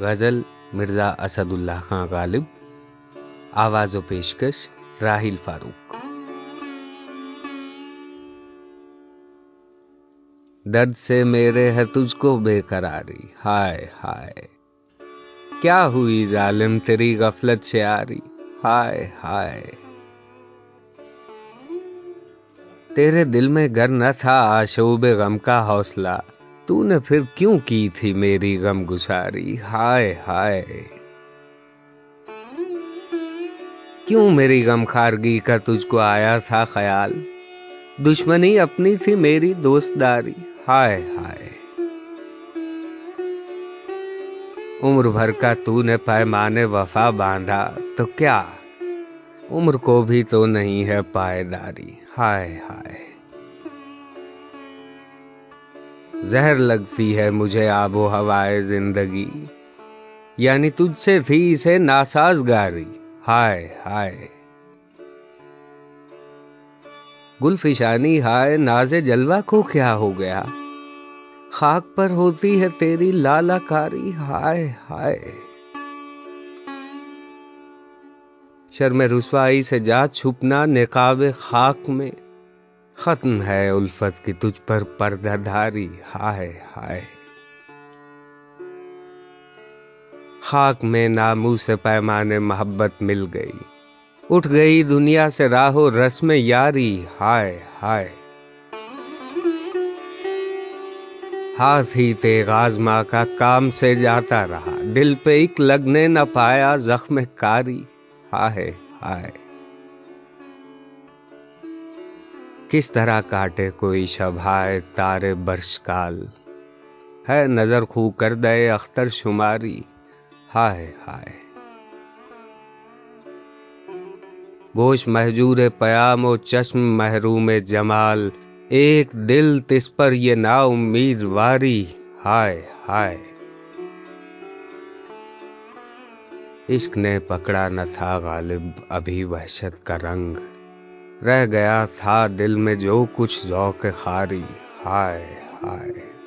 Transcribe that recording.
غزل مرزا اسد اللہ خان غالب، آواز و پیشکش راہیل فاروق۔ درد سے میرے ہے تجھ کو بے قراری۔ ہائے ہائے۔ کیا ہوئی ظالم تیری غفلت سے آری؟ ہائے ہائے۔ تیرے دل میں گر نہ تھا آشوب غم کا حوصلہ۔ تو نے پھر کیوں کی تھی میری غم گساری ہائے ہائے کیوں میری غم خارگی کا تجھ کو آیا تھا خیال دشمنی اپنی تھی میری دوست داری ہائے ہائے عمر بھر کا تو نے پیمانے وفا باندھا تو کیا عمر کو بھی تو نہیں ہے پائیداری ہائے ہائے زہر لگتی ہے مجھے آب و ہوائے زندگی۔ یعنی تجھ سے تھی اسے ناساز گاری ہائے ہائے۔ گل فشانی ہائے، ناز جلوہ کو کیا ہو گیا؟ خاک پر ہوتی ہے تیری لالا کاری۔ ہائے ہائے۔ شرم رسوائی سے جا چھپنا نقاب خاک میں۔ ختم ہے الفت کی تجھ پر پردہ دھاری۔ ہائے ہائے۔ خاک میں نامو سے پیمانے محبت مل گئی۔ اٹھ گئی دنیا سے راہو رسم یاری۔ ہائے ہائے۔ ہاتھ ہی تیغاز ماں کا کام سے جاتا رہا۔ دل پہ ایک لگنے نہ پایا زخم کاری۔ ہائے ہائے۔ کس طرح کاٹے کوئی شبھائے تارے برش کال؟ ہے نظر خو کر دے اختر شماری۔ ہائے ہائے۔ گوش محجور پیام و چشم محروم جمال۔ ایک دل تس پر یہ نا امید واری۔ ہائے ہائے۔ عشق نے پکڑا نہ تھا غالب ابھی وحشت کا رنگ۔ رہ گیا تھا دل میں جو کچھ ذوق خاری۔ ہائے ہائے۔